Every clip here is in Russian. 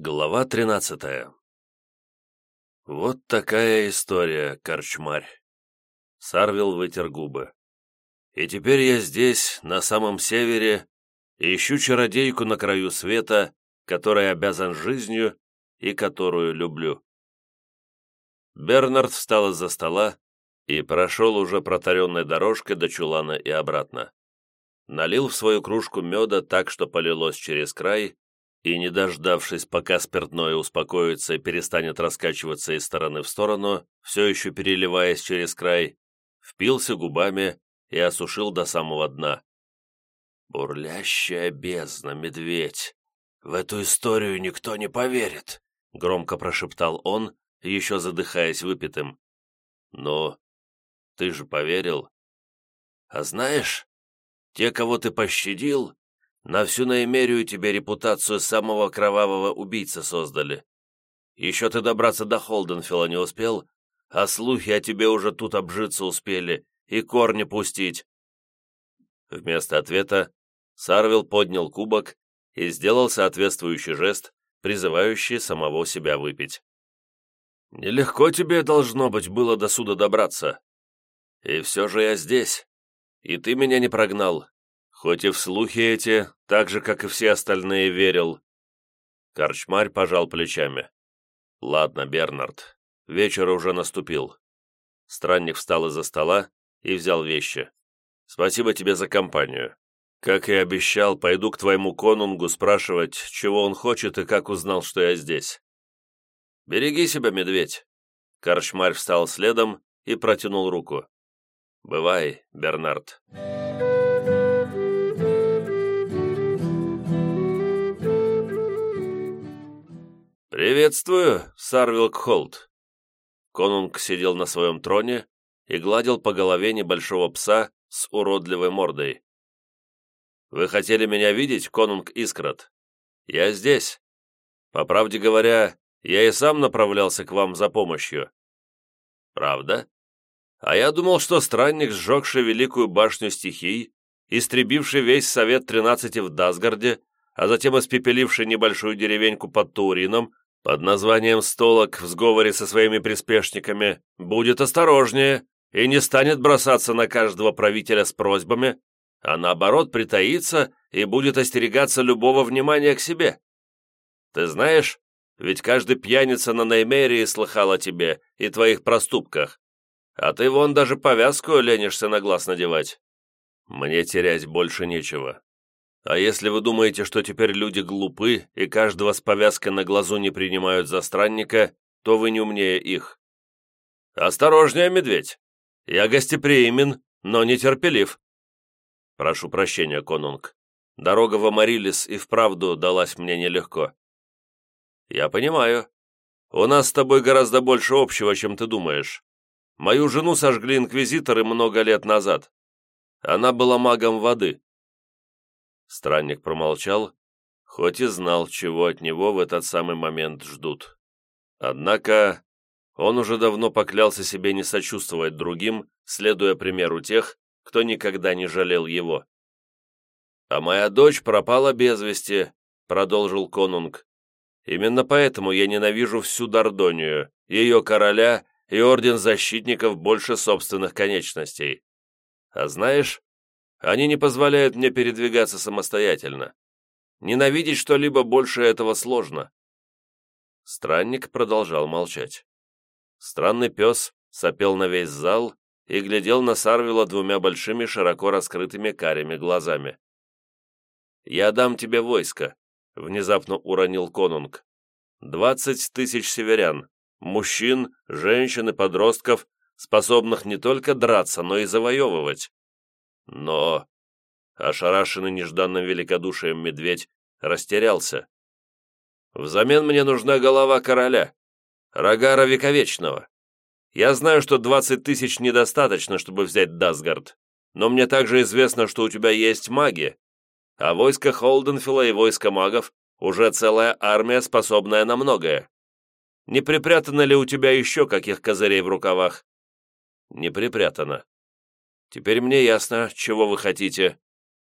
Глава тринадцатая Вот такая история, корчмарь. Сарвил вытер губы. И теперь я здесь, на самом севере, ищу чародейку на краю света, которой обязан жизнью и которую люблю. Бернард встал из-за стола и прошел уже протаренной дорожкой до чулана и обратно. Налил в свою кружку меда так, что полилось через край, и, не дождавшись, пока спиртное успокоится и перестанет раскачиваться из стороны в сторону, все еще переливаясь через край, впился губами и осушил до самого дна. «Бурлящая бездна, медведь! В эту историю никто не поверит!» — громко прошептал он, еще задыхаясь выпитым. «Ну, ты же поверил. А знаешь, те, кого ты пощадил, на всю наимерию тебе репутацию самого кровавого убийцы создали. Еще ты добраться до Холденфилла не успел, а слухи о тебе уже тут обжиться успели и корни пустить». Вместо ответа Сарвил поднял кубок и сделал соответствующий жест, призывающий самого себя выпить. «Нелегко тебе, должно быть, было до суда добраться. И все же я здесь, и ты меня не прогнал, Хоть и в слухи эти, так же, как и все остальные, верил. Корчмарь пожал плечами. «Ладно, Бернард, вечер уже наступил». Странник встал из-за стола и взял вещи. «Спасибо тебе за компанию. Как и обещал, пойду к твоему конунгу спрашивать, чего он хочет и как узнал, что я здесь». «Береги себя, медведь!» Корчмарь встал следом и протянул руку. «Бывай, Бернард». «Приветствую, Сарвилк Холт!» Конунг сидел на своем троне и гладил по голове небольшого пса с уродливой мордой. «Вы хотели меня видеть, Конунг Искрат? Я здесь. По правде говоря, я и сам направлялся к вам за помощью». «Правда? А я думал, что странник, сжегший великую башню стихий, истребивший весь Совет Тринадцати в Дасгарде, а затем испепеливший небольшую деревеньку под Таурином, под названием «Столок» в сговоре со своими приспешниками будет осторожнее и не станет бросаться на каждого правителя с просьбами, а наоборот притаится и будет остерегаться любого внимания к себе. Ты знаешь, ведь каждый пьяница на Неймерии слыхал о тебе и твоих проступках, а ты вон даже повязку ленишься на глаз надевать. Мне терять больше нечего. А если вы думаете, что теперь люди глупы и каждого с повязкой на глазу не принимают за странника, то вы не умнее их. Осторожнее, медведь. Я гостеприимен, но нетерпелив. Прошу прощения, конунг. Дорога в Амарилис и вправду далась мне нелегко. Я понимаю. У нас с тобой гораздо больше общего, чем ты думаешь. Мою жену сожгли инквизиторы много лет назад. Она была магом воды. Странник промолчал, хоть и знал, чего от него в этот самый момент ждут. Однако он уже давно поклялся себе не сочувствовать другим, следуя примеру тех, кто никогда не жалел его. «А моя дочь пропала без вести», — продолжил конунг. «Именно поэтому я ненавижу всю Дордонию, ее короля и орден защитников больше собственных конечностей. А знаешь, они не позволяют мне передвигаться самостоятельно. Ненавидеть что-либо больше этого сложно». Странник продолжал молчать. Странный пес сопел на весь зал и глядел на Сарвила двумя большими широко раскрытыми карими глазами. «Я дам тебе войско», — внезапно уронил конунг. «Двадцать тысяч северян, мужчин, женщин и подростков, способных не только драться, но и завоевывать. Но... Ошарашенный нежданным великодушием медведь растерялся. «Взамен мне нужна голова короля, Рогара Вековечного. Я знаю, что двадцать тысяч недостаточно, чтобы взять Дасгард, но мне также известно, что у тебя есть маги, а войско Холденфилла и войско магов уже целая армия, способная на многое. Не припрятано ли у тебя еще каких козырей в рукавах?» «Не припрятано», Теперь мне ясно, чего вы хотите,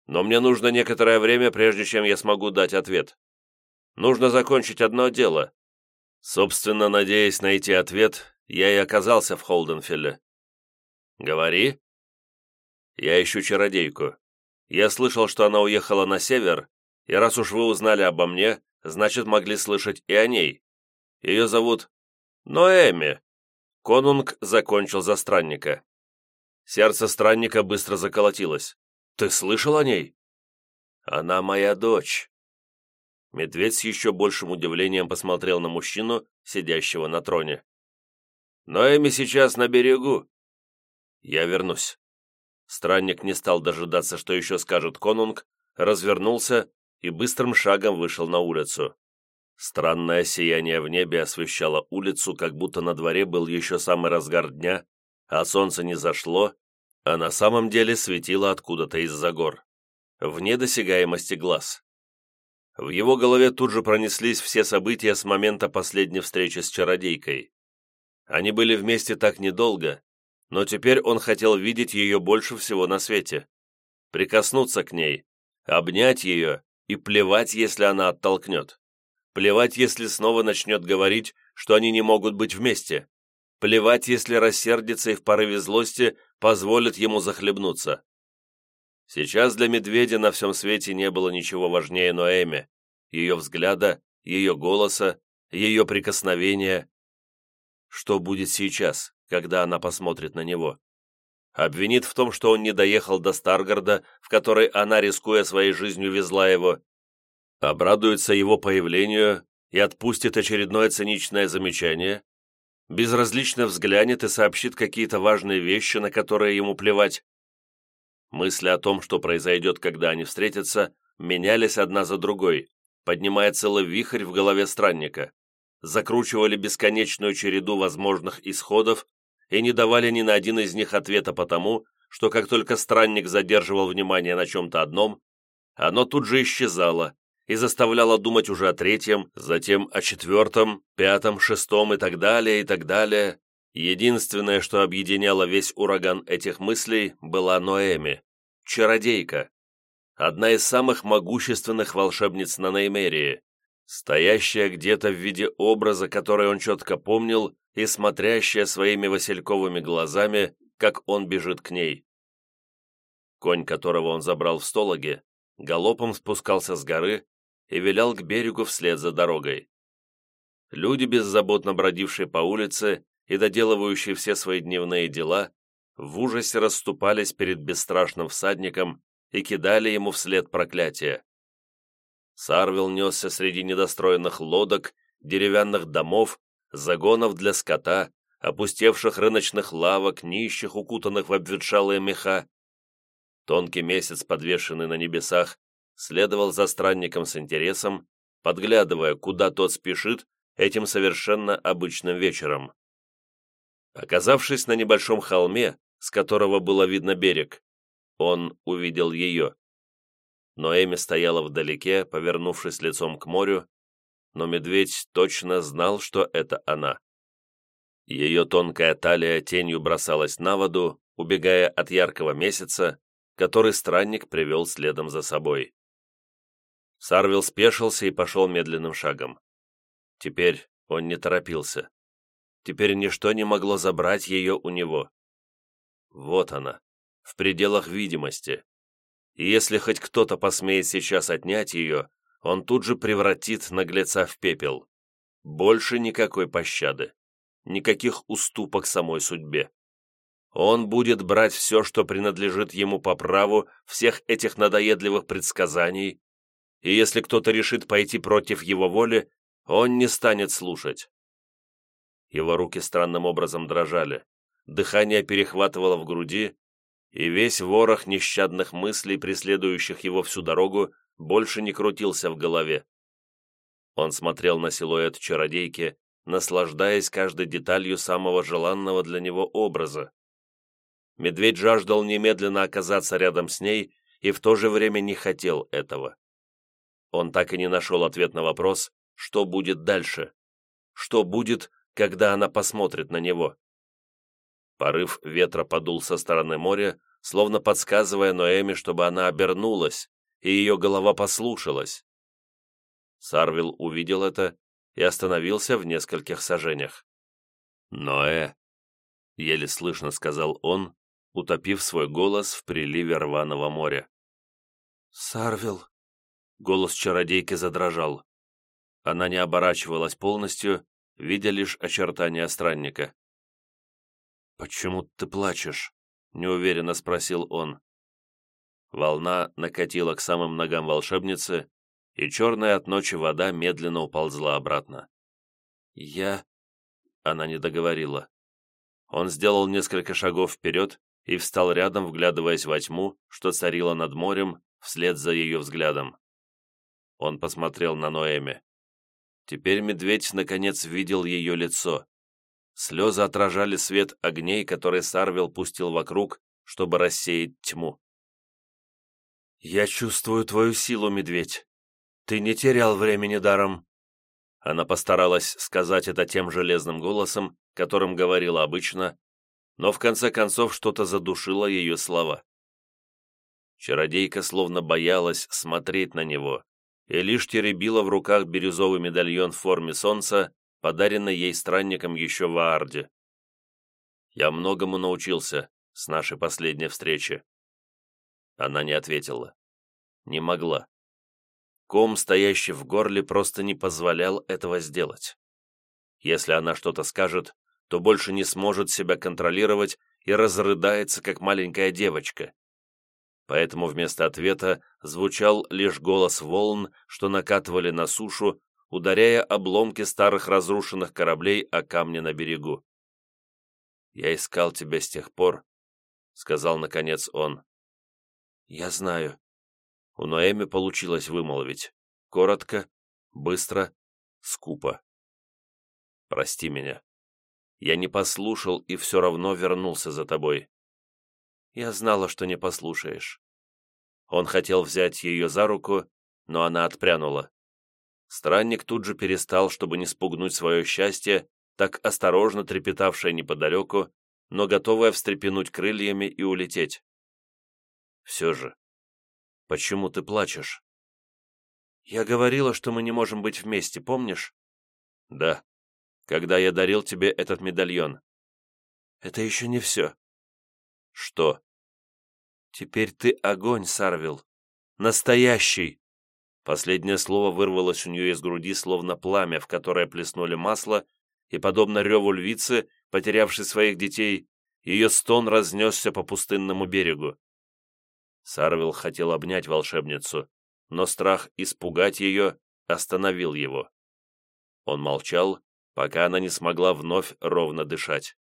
но мне нужно некоторое время, прежде чем я смогу дать ответ. Нужно закончить одно дело. Собственно, надеясь найти ответ, я и оказался в Холденфилле. Говори. Я ищу чародейку. Я слышал, что она уехала на север, и раз уж вы узнали обо мне, значит, могли слышать и о ней. Ее зовут Ноэми. Конунг закончил за странника. Сердце странника быстро заколотилось. «Ты слышал о ней?» «Она моя дочь». Медведь с еще большим удивлением посмотрел на мужчину, сидящего на троне. «Ноэми сейчас на берегу». «Я вернусь». Странник не стал дожидаться, что еще скажет конунг, развернулся и быстрым шагом вышел на улицу. Странное сияние в небе освещало улицу, как будто на дворе был еще самый разгар дня, а солнце не зашло, а на самом деле светило откуда-то из-за гор, вне досягаемости глаз. В его голове тут же пронеслись все события с момента последней встречи с чародейкой. Они были вместе так недолго, но теперь он хотел видеть ее больше всего на свете. Прикоснуться к ней, обнять ее и плевать, если она оттолкнет. Плевать, если снова начнет говорить, что они не могут быть вместе. Плевать, если рассердится и в порыве злости позволит ему захлебнуться. Сейчас для медведя на всем свете не было ничего важнее Ноэми, ее взгляда, ее голоса, ее прикосновения. Что будет сейчас, когда она посмотрит на него? Обвинит в том, что он не доехал до Старгарда, в который она, рискуя своей жизнью, везла его. Обрадуется его появлению и отпустит очередное циничное замечание, безразлично взглянет и сообщит какие-то важные вещи, на которые ему плевать. Мысли о том, что произойдет, когда они встретятся, менялись одна за другой, поднимая целый вихрь в голове странника, закручивали бесконечную череду возможных исходов и не давали ни на один из них ответа потому, что как только странник задерживал внимание на чем-то одном, оно тут же исчезало, и заставляла думать уже о третьем, затем о четвертом, пятом, шестом и так далее, и так далее. Единственное, что объединяло весь ураган этих мыслей, была Ноэми, чародейка, одна из самых могущественных волшебниц на Неймерии, стоящая где-то в виде образа, который он четко помнил, и смотрящая своими васильковыми глазами, как он бежит к ней. Конь, которого он забрал в стологе, галопом спускался с горы, и вилял к берегу вслед за дорогой. Люди, беззаботно бродившие по улице и доделывающие все свои дневные дела, в ужасе расступались перед бесстрашным всадником и кидали ему вслед проклятия. Сарвил несся среди недостроенных лодок, деревянных домов, загонов для скота, опустевших рыночных лавок, нищих, укутанных в обветшалые меха. Тонкий месяц, подвешенный на небесах, следовал за странником с интересом, подглядывая, куда тот спешит этим совершенно обычным вечером. Оказавшись на небольшом холме, с которого было видно берег, он увидел ее. Но Эми стояла вдалеке, повернувшись лицом к морю, но медведь точно знал, что это она. Ее тонкая талия тенью бросалась на воду, убегая от яркого месяца, который странник привел следом за собой. Сарвил спешился и пошел медленным шагом. Теперь он не торопился. Теперь ничто не могло забрать ее у него. Вот она, в пределах видимости. И если хоть кто-то посмеет сейчас отнять ее, он тут же превратит наглеца в пепел. Больше никакой пощады, никаких уступок самой судьбе. Он будет брать все, что принадлежит ему по праву всех этих надоедливых предсказаний, и если кто-то решит пойти против его воли, он не станет слушать. Его руки странным образом дрожали, дыхание перехватывало в груди, и весь ворох нещадных мыслей, преследующих его всю дорогу, больше не крутился в голове. Он смотрел на силуэт чародейки, наслаждаясь каждой деталью самого желанного для него образа. Медведь жаждал немедленно оказаться рядом с ней и в то же время не хотел этого. Он так и не нашел ответ на вопрос, что будет дальше, что будет, когда она посмотрит на него. Порыв ветра подул со стороны моря, словно подсказывая Ноэме, чтобы она обернулась, и ее голова послушалась. Сарвил увидел это и остановился в нескольких сажениях. «Ноэ!» — еле слышно сказал он, утопив свой голос в приливе рваного моря. «Сарвил!» — голос чародейки задрожал. Она не оборачивалась полностью, видя лишь очертания странника. «Почему ты плачешь?» — неуверенно спросил он. Волна накатила к самым ногам волшебницы, и черная от ночи вода медленно уползла обратно. «Я...» — она не договорила. Он сделал несколько шагов вперед и встал рядом, вглядываясь во тьму, что царила над морем, вслед за ее взглядом. Он посмотрел на Ноэми. Теперь медведь наконец видел ее лицо. Слезы отражали свет огней, который Сарвел пустил вокруг, чтобы рассеять тьму. «Я чувствую твою силу, медведь. Ты не терял времени даром». Она постаралась сказать это тем железным голосом, которым говорила обычно, но в конце концов что-то задушило ее слова. Чародейка словно боялась смотреть на него и лишь теребила в руках бирюзовый медальон в форме солнца, подаренный ей странником еще в Аарде. «Я многому научился с нашей последней встречи». Она не ответила. Не могла. Ком, стоящий в горле, просто не позволял этого сделать. Если она что-то скажет, то больше не сможет себя контролировать и разрыдается, как маленькая девочка. Поэтому вместо ответа звучал лишь голос волн, что накатывали на сушу, ударяя обломки старых разрушенных кораблей о камни на берегу. «Я искал тебя с тех пор», — сказал наконец он. «Я знаю». У Ноэми получилось вымолвить. Коротко, быстро, скупо. «Прости меня. Я не послушал и все равно вернулся за тобой». «Я знала, что не послушаешь». Он хотел взять ее за руку, но она отпрянула. Странник тут же перестал, чтобы не спугнуть свое счастье, так осторожно трепетавшее неподалеку, но готовое встрепенуть крыльями и улететь. «Все же, почему ты плачешь?» «Я говорила, что мы не можем быть вместе, помнишь?» «Да, когда я дарил тебе этот медальон». «Это еще не все». «Что?» «Теперь ты огонь, Сарвил. Настоящий!» Последнее слово вырвалось у нее из груди, словно пламя, в которое плеснули масло, и, подобно реву львицы, потерявшей своих детей, ее стон разнесся по пустынному берегу. Сарвил хотел обнять волшебницу, но страх испугать ее остановил его. Он молчал, пока она не смогла вновь ровно дышать.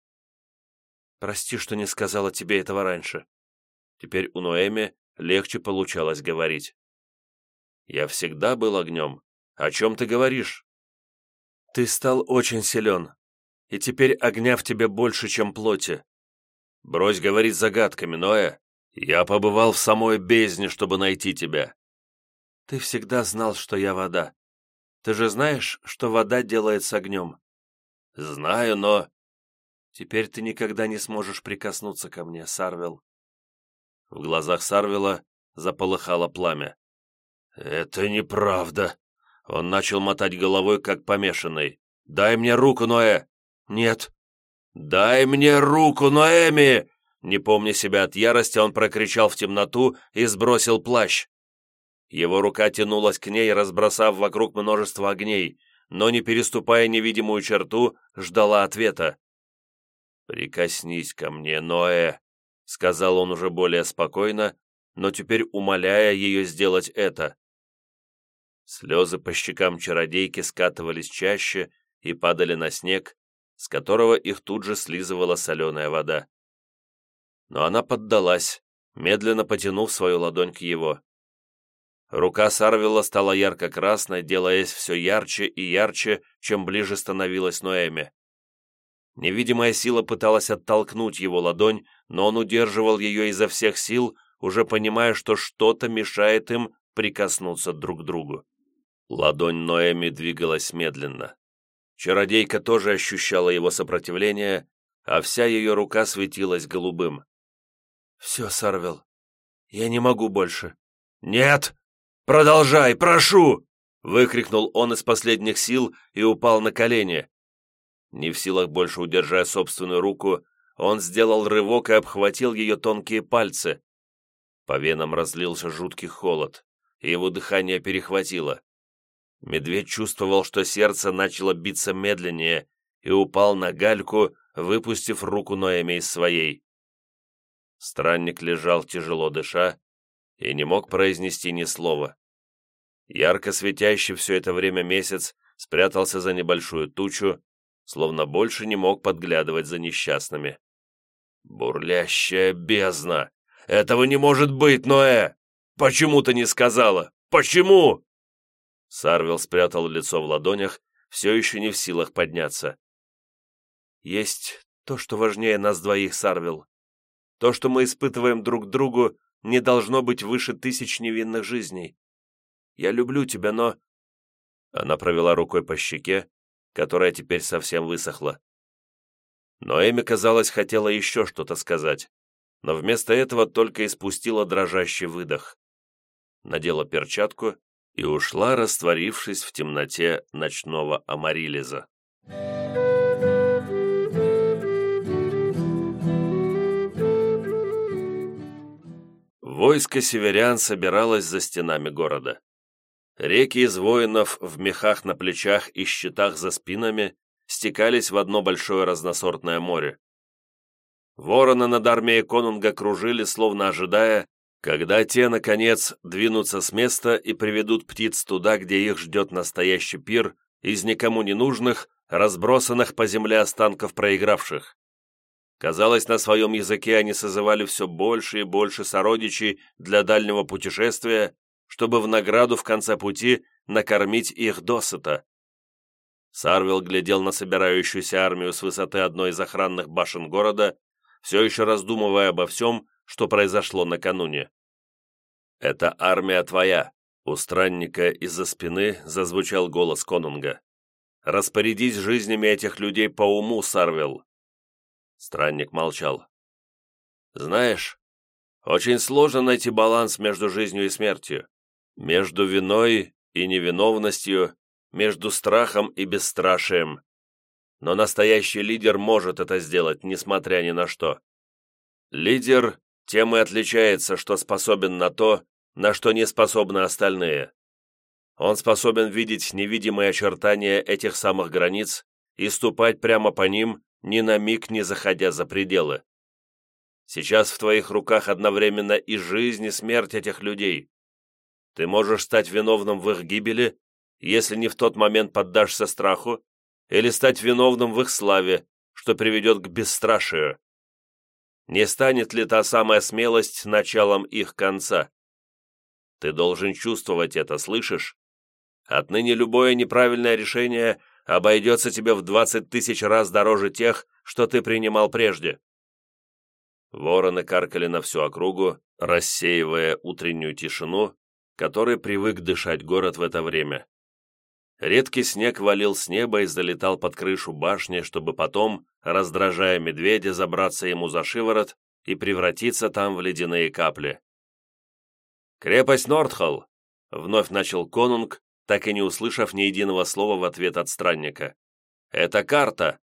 «Прости, что не сказала тебе этого раньше». Теперь у Ноэми легче получалось говорить. Я всегда был огнем. О чем ты говоришь? Ты стал очень силен, и теперь огня в тебе больше, чем плоти. Брось говорить загадками, Ноэ. Я побывал в самой бездне, чтобы найти тебя. Ты всегда знал, что я вода. Ты же знаешь, что вода делает с огнем? Знаю, но... Теперь ты никогда не сможешь прикоснуться ко мне, Сарвел. В глазах Сарвела заполыхало пламя. «Это неправда!» Он начал мотать головой, как помешанный. «Дай мне руку, Ноэ!» «Нет!» «Дай мне руку, Ноэми!» Не помня себя от ярости, он прокричал в темноту и сбросил плащ. Его рука тянулась к ней, разбросав вокруг множество огней, но, не переступая невидимую черту, ждала ответа. «Прикоснись ко мне, Ноэ», — сказал он уже более спокойно, но теперь умоляя ее сделать это. Слезы по щекам чародейки скатывались чаще и падали на снег, с которого их тут же слизывала соленая вода. Но она поддалась, медленно потянув свою ладонь к его. Рука Сарвила стала ярко-красной, делаясь все ярче и ярче, чем ближе становилась Ноэми. Невидимая сила пыталась оттолкнуть его ладонь, но он удерживал ее изо всех сил, уже понимая, что что-то мешает им прикоснуться друг к другу. Ладонь Ноэми двигалась медленно. Чародейка тоже ощущала его сопротивление, а вся ее рука светилась голубым. «Все, Сарвел, я не могу больше». «Нет! Продолжай, прошу!» выкрикнул он из последних сил и упал на колени. Не в силах больше удержать собственную руку, он сделал рывок и обхватил ее тонкие пальцы. По венам разлился жуткий холод, и его дыхание перехватило. Медведь чувствовал, что сердце начало биться медленнее, и упал на гальку, выпустив руку Ноэми из своей. Странник лежал тяжело дыша и не мог произнести ни слова. Ярко светящий все это время месяц спрятался за небольшую тучу, словно больше не мог подглядывать за несчастными. «Бурлящая бездна! Этого не может быть, Ноэ! Почему ты не сказала? Почему?» Сарвел спрятал лицо в ладонях, все еще не в силах подняться. «Есть то, что важнее нас двоих, Сарвел. То, что мы испытываем друг другу, не должно быть выше тысяч невинных жизней. Я люблю тебя, но...» Она провела рукой по щеке, которая теперь совсем высохла. Но Эми, казалось, хотела еще что-то сказать, но вместо этого только испустила дрожащий выдох. Надела перчатку и ушла, растворившись в темноте ночного амарилиза. Войско северян собиралось за стенами города. Реки из воинов в мехах на плечах и щитах за спинами стекались в одно большое разносортное море. Вороны над армией конунга кружили, словно ожидая, когда те, наконец, двинутся с места и приведут птиц туда, где их ждет настоящий пир из никому не нужных, разбросанных по земле останков проигравших. Казалось, на своем языке они созывали все больше и больше сородичей для дальнего путешествия, чтобы в награду в конце пути накормить их досыта. Сарвел глядел на собирающуюся армию с высоты одной из охранных башен города, все еще раздумывая обо всем, что произошло накануне. «Это армия твоя», — у странника из-за спины зазвучал голос конунга. «Распорядись жизнями этих людей по уму, Сарвел, Странник молчал. «Знаешь, очень сложно найти баланс между жизнью и смертью, между виной и невиновностью, между страхом и бесстрашием. Но настоящий лидер может это сделать, несмотря ни на что. Лидер тем и отличается, что способен на то, на что не способны остальные. Он способен видеть невидимые очертания этих самых границ и ступать прямо по ним, ни на миг не заходя за пределы. Сейчас в твоих руках одновременно и жизнь, и смерть этих людей. Ты можешь стать виновным в их гибели, если не в тот момент поддашься страху, или стать виновным в их славе, что приведет к бесстрашию. Не станет ли та самая смелость началом их конца? Ты должен чувствовать это, слышишь? Отныне любое неправильное решение обойдется тебе в двадцать тысяч раз дороже тех, что ты принимал прежде». Вороны каркали на всю округу, рассеивая утреннюю тишину, которой привык дышать город в это время. Редкий снег валил с неба и залетал под крышу башни, чтобы потом, раздражая медведя, забраться ему за шиворот и превратиться там в ледяные капли. «Крепость Нордхолл!» — вновь начал конунг, так и не услышав ни единого слова в ответ от странника. «Это карта!»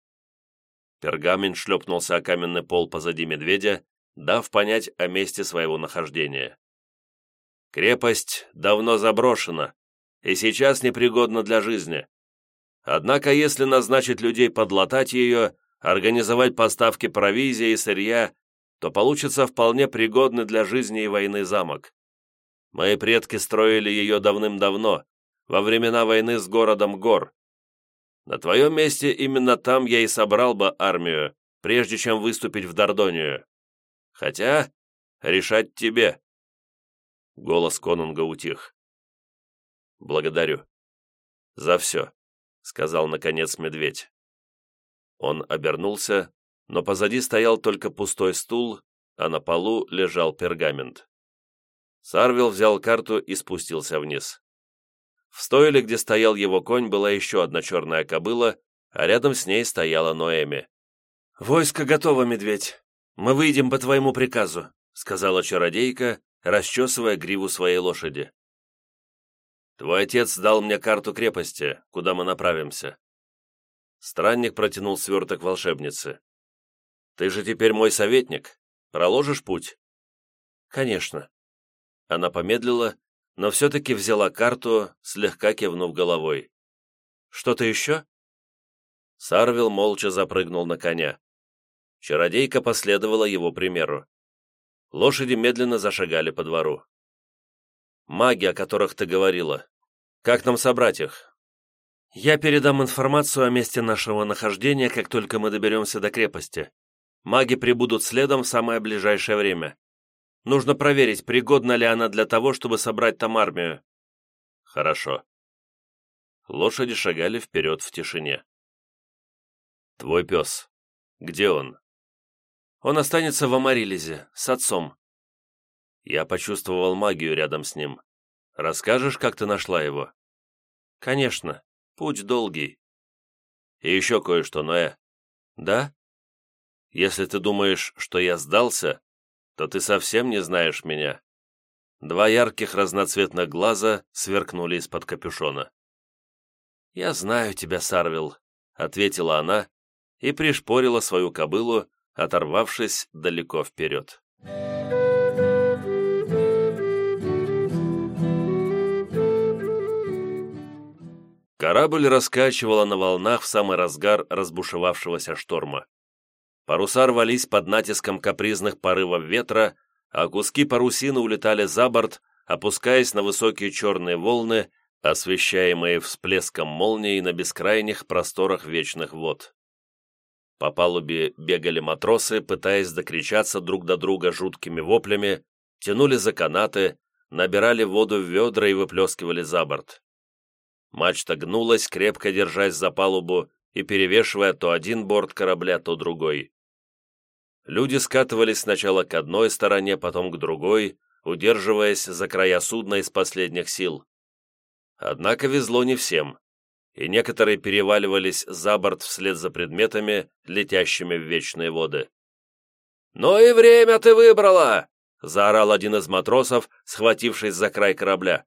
Пергамент шлепнулся о каменный пол позади медведя, дав понять о месте своего нахождения. Крепость давно заброшена и сейчас непригодна для жизни. Однако, если назначить людей подлатать ее, организовать поставки провизии и сырья, то получится вполне пригодный для жизни и войны замок. Мои предки строили ее давным-давно, во времена войны с городом Гор. На твоем месте именно там я и собрал бы армию, прежде чем выступить в Дордонию. Хотя решать тебе». Голос конунга утих. «Благодарю. За все», — сказал, наконец, медведь. Он обернулся, но позади стоял только пустой стул, а на полу лежал пергамент. Сарвил взял карту и спустился вниз. В стойле, где стоял его конь, была еще одна черная кобыла, а рядом с ней стояла Ноэми. «Войско готово, медведь. Мы выйдем по твоему приказу», сказала чародейка, расчесывая гриву своей лошади. Твой отец дал мне карту крепости, куда мы направимся». Странник протянул сверток волшебницы. «Ты же теперь мой советник. Проложишь путь?» «Конечно». Она помедлила, но все-таки взяла карту, слегка кивнув головой. «Что-то еще?» Сарвил молча запрыгнул на коня. Чародейка последовала его примеру. Лошади медленно зашагали по двору. «Маги, о которых ты говорила. Как нам собрать их?» «Я передам информацию о месте нашего нахождения, как только мы доберемся до крепости. Маги прибудут следом в самое ближайшее время. Нужно проверить, пригодна ли она для того, чтобы собрать там армию». «Хорошо». Лошади шагали вперед в тишине. «Твой пес. Где он?» «Он останется в Амарилизе, с отцом. Я почувствовал магию рядом с ним. Расскажешь, как ты нашла его? Конечно. Путь долгий. И еще кое-что, Ноэ. Да? Если ты думаешь, что я сдался, то ты совсем не знаешь меня. Два ярких разноцветных глаза сверкнули из-под капюшона. «Я знаю тебя, Сарвил», — ответила она и пришпорила свою кобылу, оторвавшись далеко вперед. Корабль раскачивало на волнах в самый разгар разбушевавшегося шторма. Паруса рвались под натиском капризных порывов ветра, а куски парусины улетали за борт, опускаясь на высокие черные волны, освещаемые всплеском молний на бескрайних просторах вечных вод. По палубе бегали матросы, пытаясь докричаться друг до друга жуткими воплями, тянули за канаты, набирали воду в ведра и выплескивали за борт. Мачта гнулась, крепко держась за палубу и перевешивая то один борт корабля, то другой. Люди скатывались сначала к одной стороне, потом к другой, удерживаясь за края судна из последних сил. Однако везло не всем, и некоторые переваливались за борт вслед за предметами, летящими в вечные воды. «Ну и время ты выбрала!» — заорал один из матросов, схватившись за край корабля.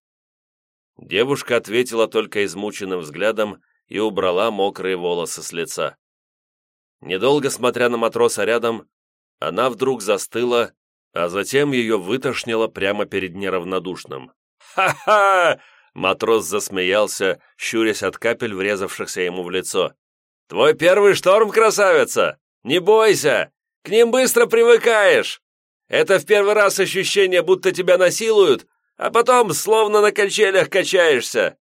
Девушка ответила только измученным взглядом и убрала мокрые волосы с лица. Недолго смотря на матроса рядом, она вдруг застыла, а затем ее вытошнило прямо перед неравнодушным. «Ха-ха!» — матрос засмеялся, щурясь от капель, врезавшихся ему в лицо. «Твой первый шторм, красавица! Не бойся! К ним быстро привыкаешь! Это в первый раз ощущение, будто тебя насилуют, а потом словно на качелях качаешься!»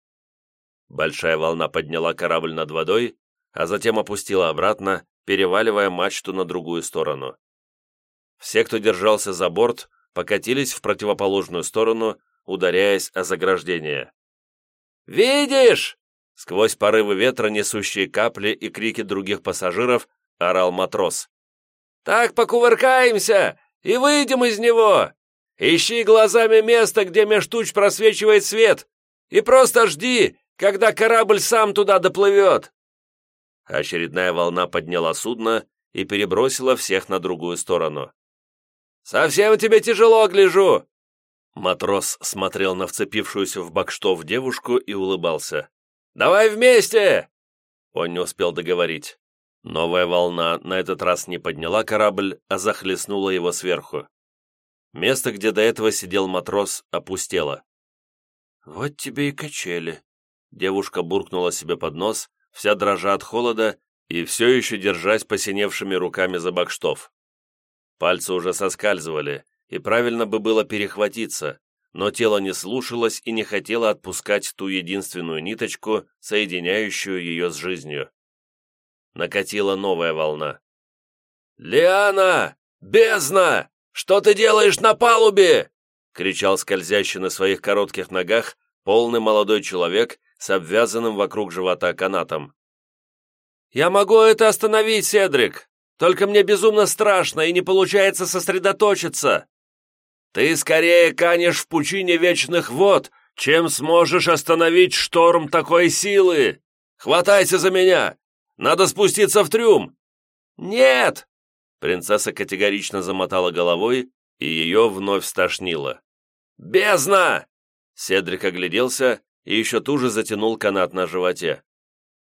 Большая волна подняла корабль над водой, а затем опустила обратно, переваливая мачту на другую сторону. Все, кто держался за борт, покатились в противоположную сторону, ударяясь о заграждение. «Видишь!» Сквозь порывы ветра, несущие капли и крики других пассажиров, орал матрос. «Так покувыркаемся и выйдем из него! Ищи глазами место, где меж туч просвечивает свет, и просто жди, когда корабль сам туда доплывет!» Очередная волна подняла судно и перебросила всех на другую сторону. «Совсем тебе тяжело, гляжу!» Матрос смотрел на вцепившуюся в бакштов девушку и улыбался. «Давай вместе!» Он не успел договорить. Новая волна на этот раз не подняла корабль, а захлестнула его сверху. Место, где до этого сидел матрос, опустело. «Вот тебе и качели», — девушка буркнула себе под нос, вся дрожа от холода и все еще держась посиневшими руками за бакштов. Пальцы уже соскальзывали, и правильно бы было перехватиться, но тело не слушалось и не хотело отпускать ту единственную ниточку, соединяющую ее с жизнью. Накатила новая волна. «Лиана! Бездна!» «Что ты делаешь на палубе?» — кричал скользящий на своих коротких ногах полный молодой человек с обвязанным вокруг живота канатом. «Я могу это остановить, Седрик, только мне безумно страшно и не получается сосредоточиться. Ты скорее канешь в пучине вечных вод, чем сможешь остановить шторм такой силы. Хватайся за меня! Надо спуститься в трюм!» «Нет!» Принцесса категорично замотала головой, и ее вновь стошнило. «Бездна!» Седрик огляделся и еще туже затянул канат на животе.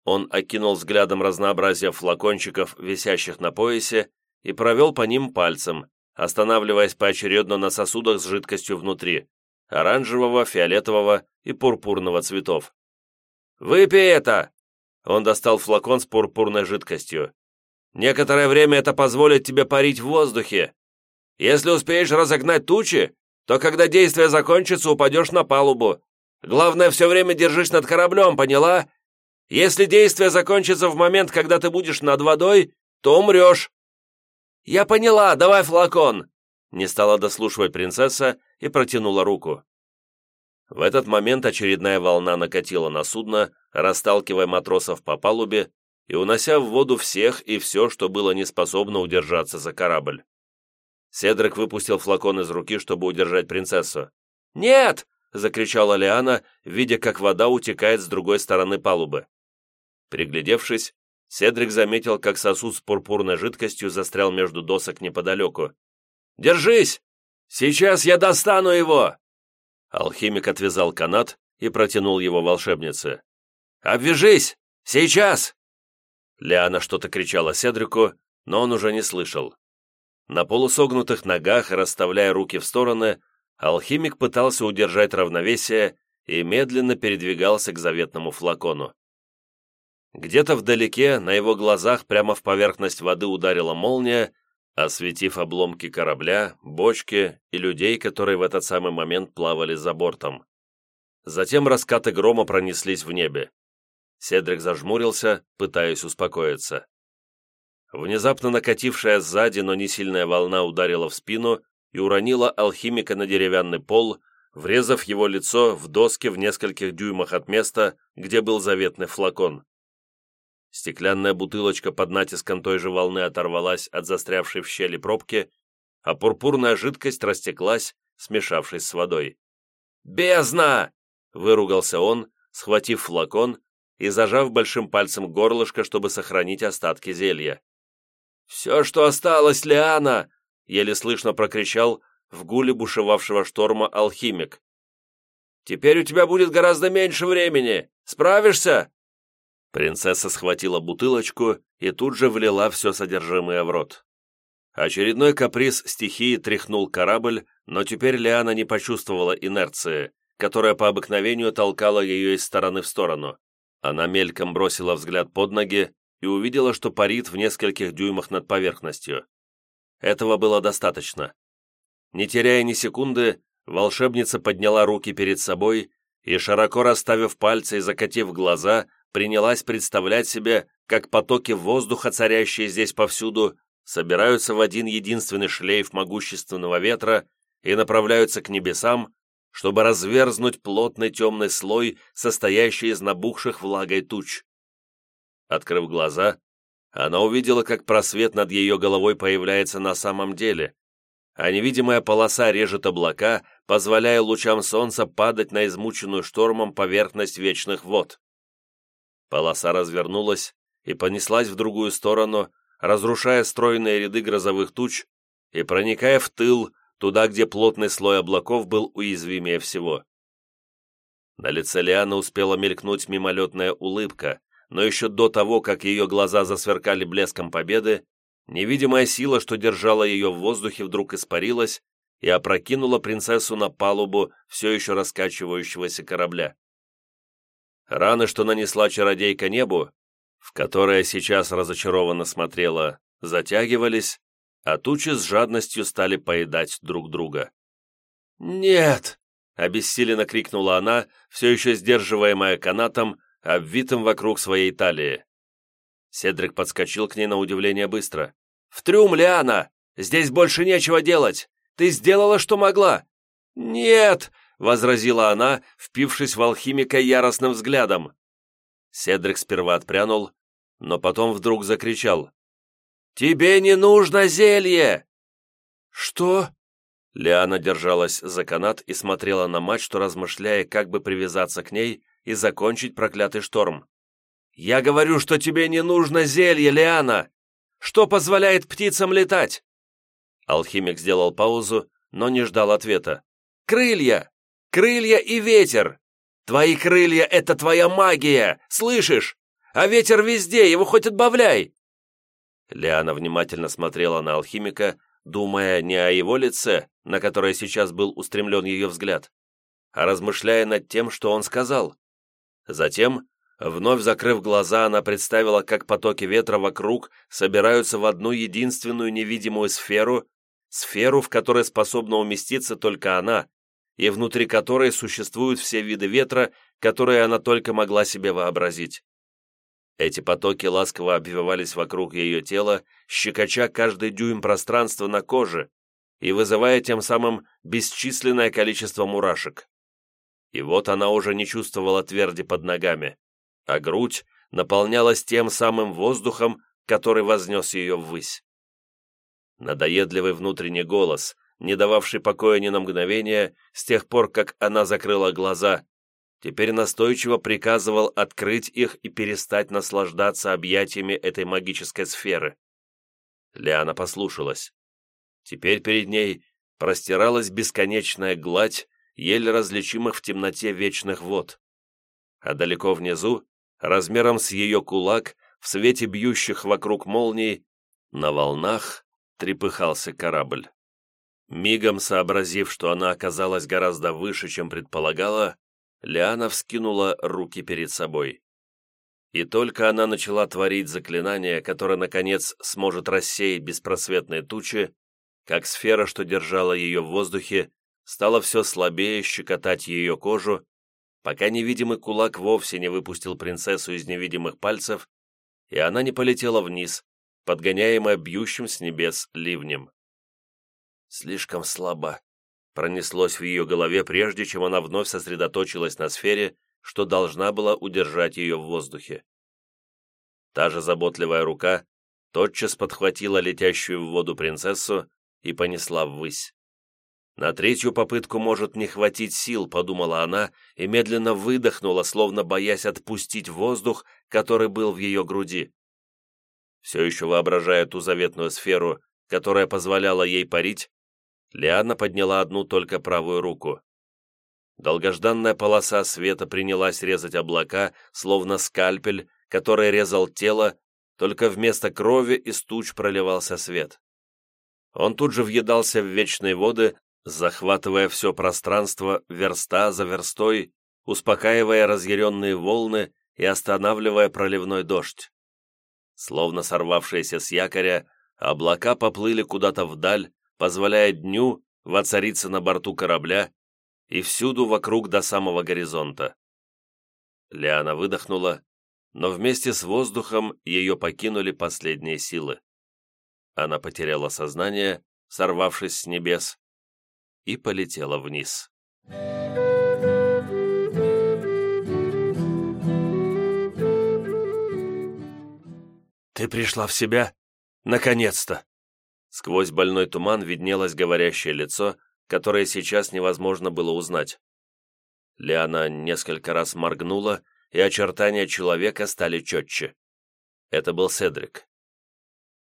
Он окинул взглядом разнообразие флакончиков, висящих на поясе, и провел по ним пальцем, останавливаясь поочередно на сосудах с жидкостью внутри, оранжевого, фиолетового и пурпурного цветов. «Выпей это!» Он достал флакон с пурпурной жидкостью. «Некоторое время это позволит тебе парить в воздухе. Если успеешь разогнать тучи, то когда действие закончится, упадешь на палубу. Главное, все время держись над кораблем, поняла? Если действие закончится в момент, когда ты будешь над водой, то умрешь». «Я поняла, давай флакон!» Не стала дослушивать принцесса и протянула руку. В этот момент очередная волна накатила на судно, расталкивая матросов по палубе и унося в воду всех и все, что было не способно удержаться за корабль. Седрик выпустил флакон из руки, чтобы удержать принцессу. «Нет!» — закричала Лиана, видя, как вода утекает с другой стороны палубы. Приглядевшись, Седрик заметил, как сосуд с пурпурной жидкостью застрял между досок неподалеку. «Держись! Сейчас я достану его!» Алхимик отвязал канат и протянул его волшебнице. «Обвяжись! Сейчас!» Лиана что-то кричала Седрику, но он уже не слышал. На полусогнутых ногах, расставляя руки в стороны, алхимик пытался удержать равновесие и медленно передвигался к заветному флакону. Где-то вдалеке, на его глазах, прямо в поверхность воды ударила молния, осветив обломки корабля, бочки и людей, которые в этот самый момент плавали за бортом. Затем раскаты грома пронеслись в небе. Седрик зажмурился, пытаясь успокоиться. Внезапно накатившая сзади, но не сильная волна ударила в спину и уронила алхимика на деревянный пол, врезав его лицо в доски в нескольких дюймах от места, где был заветный флакон. Стеклянная бутылочка под натиском той же волны оторвалась от застрявшей в щели пробки, а пурпурная жидкость растеклась, смешавшись с водой. «Бездна!» — выругался он, схватив флакон и зажав большим пальцем горлышко, чтобы сохранить остатки зелья. «Все, что осталось, Лиана!» — еле слышно прокричал в гуле бушевавшего шторма алхимик. «Теперь у тебя будет гораздо меньше времени. Справишься?» Принцесса схватила бутылочку и тут же влила все содержимое в рот. Очередной каприз стихии тряхнул корабль, но теперь Лиана не почувствовала инерции, которая по обыкновению толкала ее из стороны в сторону. Она мельком бросила взгляд под ноги и увидела, что парит в нескольких дюймах над поверхностью. Этого было достаточно. Не теряя ни секунды, волшебница подняла руки перед собой и, широко расставив пальцы и закатив глаза, принялась представлять себе, как потоки воздуха, царящие здесь повсюду, собираются в один единственный шлейф могущественного ветра и направляются к небесам, чтобы разверзнуть плотный темный слой, состоящий из набухших влагой туч. Открыв глаза, она увидела, как просвет над ее головой появляется на самом деле, а невидимая полоса режет облака, позволяя лучам солнца падать на измученную штормом поверхность вечных вод. Полоса развернулась и понеслась в другую сторону, разрушая стройные ряды грозовых туч и проникая в тыл, туда, где плотный слой облаков был уязвимее всего. На лице Лианы успела мелькнуть мимолетная улыбка, но еще до того, как ее глаза засверкали блеском победы, невидимая сила, что держала ее в воздухе, вдруг испарилась и опрокинула принцессу на палубу все еще раскачивающегося корабля. Раны, что нанесла чародейка небу, в которое сейчас разочарованно смотрела, затягивались, а тучи с жадностью стали поедать друг друга. «Нет!» — обессиленно крикнула она, все еще сдерживаемая канатом, обвитым вокруг своей талии. Седрик подскочил к ней на удивление быстро. «В трюм, Лиана! Здесь больше нечего делать! Ты сделала, что могла!» «Нет!» — возразила она, впившись в алхимика яростным взглядом. Седрик сперва отпрянул, но потом вдруг закричал. «Тебе не нужно зелье!» «Что?» Лиана держалась за канат и смотрела на мачту, размышляя, как бы привязаться к ней и закончить проклятый шторм. «Я говорю, что тебе не нужно зелье, Лиана! Что позволяет птицам летать?» Алхимик сделал паузу, но не ждал ответа. «Крылья! Крылья и ветер! Твои крылья — это твоя магия! Слышишь? А ветер везде, его хоть отбавляй!» Лиана внимательно смотрела на алхимика, думая не о его лице, на которое сейчас был устремлен ее взгляд, а размышляя над тем, что он сказал. Затем, вновь закрыв глаза, она представила, как потоки ветра вокруг собираются в одну единственную невидимую сферу, сферу, в которой способна уместиться только она, и внутри которой существуют все виды ветра, которые она только могла себе вообразить. Эти потоки ласково обвивались вокруг ее тела, щекоча каждый дюйм пространства на коже и вызывая тем самым бесчисленное количество мурашек. И вот она уже не чувствовала тверди под ногами, а грудь наполнялась тем самым воздухом, который вознес ее ввысь. Надоедливый внутренний голос, не дававший покоя ни на мгновение, с тех пор, как она закрыла глаза, теперь настойчиво приказывал открыть их и перестать наслаждаться объятиями этой магической сферы. Лиана послушалась. Теперь перед ней простиралась бесконечная гладь, еле различимых в темноте вечных вод. А далеко внизу, размером с ее кулак, в свете бьющих вокруг молний, на волнах трепыхался корабль. Мигом сообразив, что она оказалась гораздо выше, чем предполагала, Лиана вскинула руки перед собой. И только она начала творить заклинание, которое, наконец, сможет рассеять беспросветные тучи, как сфера, что держала ее в воздухе, стала все слабее щекотать ее кожу, пока невидимый кулак вовсе не выпустил принцессу из невидимых пальцев, и она не полетела вниз, подгоняемая бьющим с небес ливнем. Слишком слабо, пронеслось в ее голове, прежде чем она вновь сосредоточилась на сфере, что должна была удержать ее в воздухе. Та же заботливая рука тотчас подхватила летящую в воду принцессу и понесла ввысь. На третью попытку может не хватить сил, подумала она, и медленно выдохнула, словно боясь отпустить воздух, который был в ее груди. Все еще воображая ту заветную сферу, которая позволяла ей парить, Лиана подняла одну только правую руку. Долгожданная полоса света принялась резать облака, словно скальпель, который резал тело, только вместо крови из туч проливался свет. Он тут же въедался в вечные воды, захватывая все пространство верста за верстой, успокаивая разъяренные волны и останавливая проливной дождь. Словно сорвавшиеся с якоря, облака поплыли куда-то вдаль, позволяя дню воцариться на борту корабля и всюду вокруг до самого горизонта. Лиана выдохнула, но вместе с воздухом ее покинули последние силы. Она потеряла сознание, сорвавшись с небес, и полетела вниз. «Ты пришла в себя? Наконец-то!» Сквозь больной туман виднелось говорящее лицо, которое сейчас невозможно было узнать. Лиана несколько раз моргнула, и очертания человека стали четче. Это был Седрик.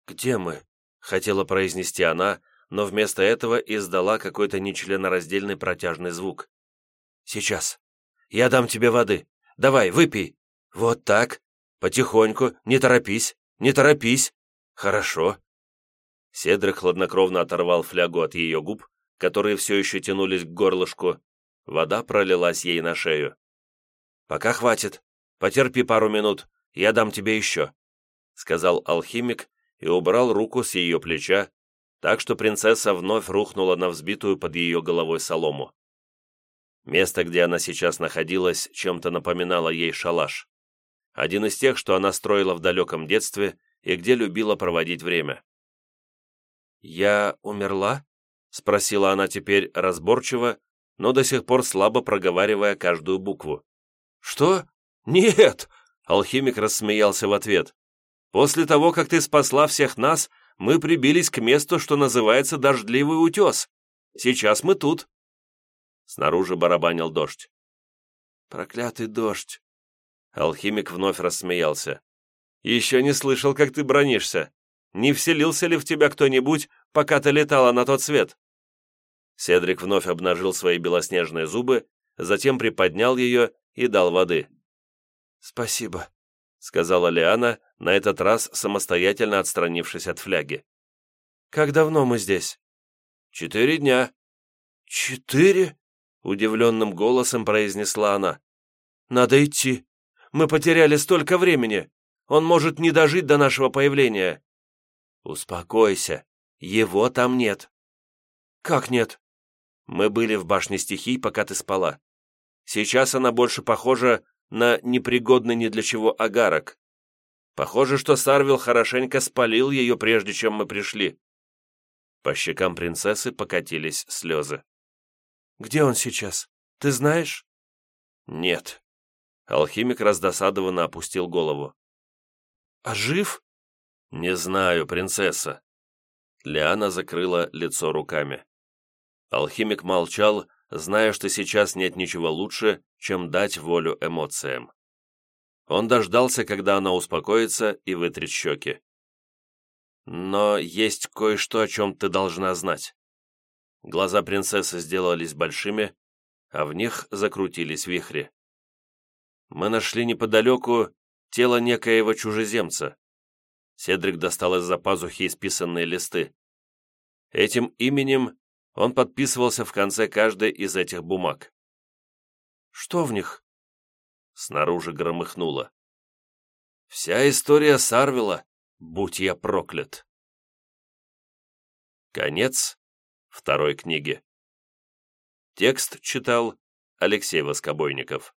«Где мы?» — хотела произнести она, но вместо этого издала какой-то нечленораздельный протяжный звук. «Сейчас. Я дам тебе воды. Давай, выпей. Вот так. Потихоньку. Не торопись. Не торопись. Хорошо. Седрик хладнокровно оторвал флягу от ее губ, которые все еще тянулись к горлышку. Вода пролилась ей на шею. «Пока хватит. Потерпи пару минут, я дам тебе еще», сказал алхимик и убрал руку с ее плеча, так что принцесса вновь рухнула на взбитую под ее головой солому. Место, где она сейчас находилась, чем-то напоминало ей шалаш. Один из тех, что она строила в далеком детстве и где любила проводить время. «Я умерла?» — спросила она теперь разборчиво, но до сих пор слабо проговаривая каждую букву. «Что? Нет!» — алхимик рассмеялся в ответ. «После того, как ты спасла всех нас, мы прибились к месту, что называется Дождливый утес. Сейчас мы тут». Снаружи барабанил дождь. «Проклятый дождь!» Алхимик вновь рассмеялся. «Еще не слышал, как ты бронишься не вселился ли в тебя кто-нибудь, пока ты летала на тот свет?» Седрик вновь обнажил свои белоснежные зубы, затем приподнял ее и дал воды. «Спасибо», — сказала Лиана, на этот раз самостоятельно отстранившись от фляги. «Как давно мы здесь?» «Четыре дня». «Четыре?» — удивленным голосом произнесла она. «Надо идти. Мы потеряли столько времени. Он может не дожить до нашего появления». «Успокойся. Его там нет». «Как нет?» «Мы были в башне стихий, пока ты спала. Сейчас она больше похожа на непригодный ни для чего агарок. Похоже, что Сарвил хорошенько спалил ее, прежде чем мы пришли». По щекам принцессы покатились слезы. «Где он сейчас? Ты знаешь?» «Нет». Алхимик раздосадованно опустил голову. «А жив?» «Не знаю, принцесса». Лиана закрыла лицо руками. Алхимик молчал, зная, что сейчас нет ничего лучше, чем дать волю эмоциям. Он дождался, когда она успокоится и вытрет щеки. «Но есть кое-что, о чем ты должна знать». Глаза принцессы сделались большими, а в них закрутились вихри. «Мы нашли неподалеку тело некоего чужеземца». Седрик достал из-за пазухи исписанные листы. Этим именем он подписывался в конце каждой из этих бумаг. «Что в них?» Снаружи громыхнуло. «Вся история Сарвела, будь я проклят!» Конец второй книги. Текст читал Алексей Воскобойников.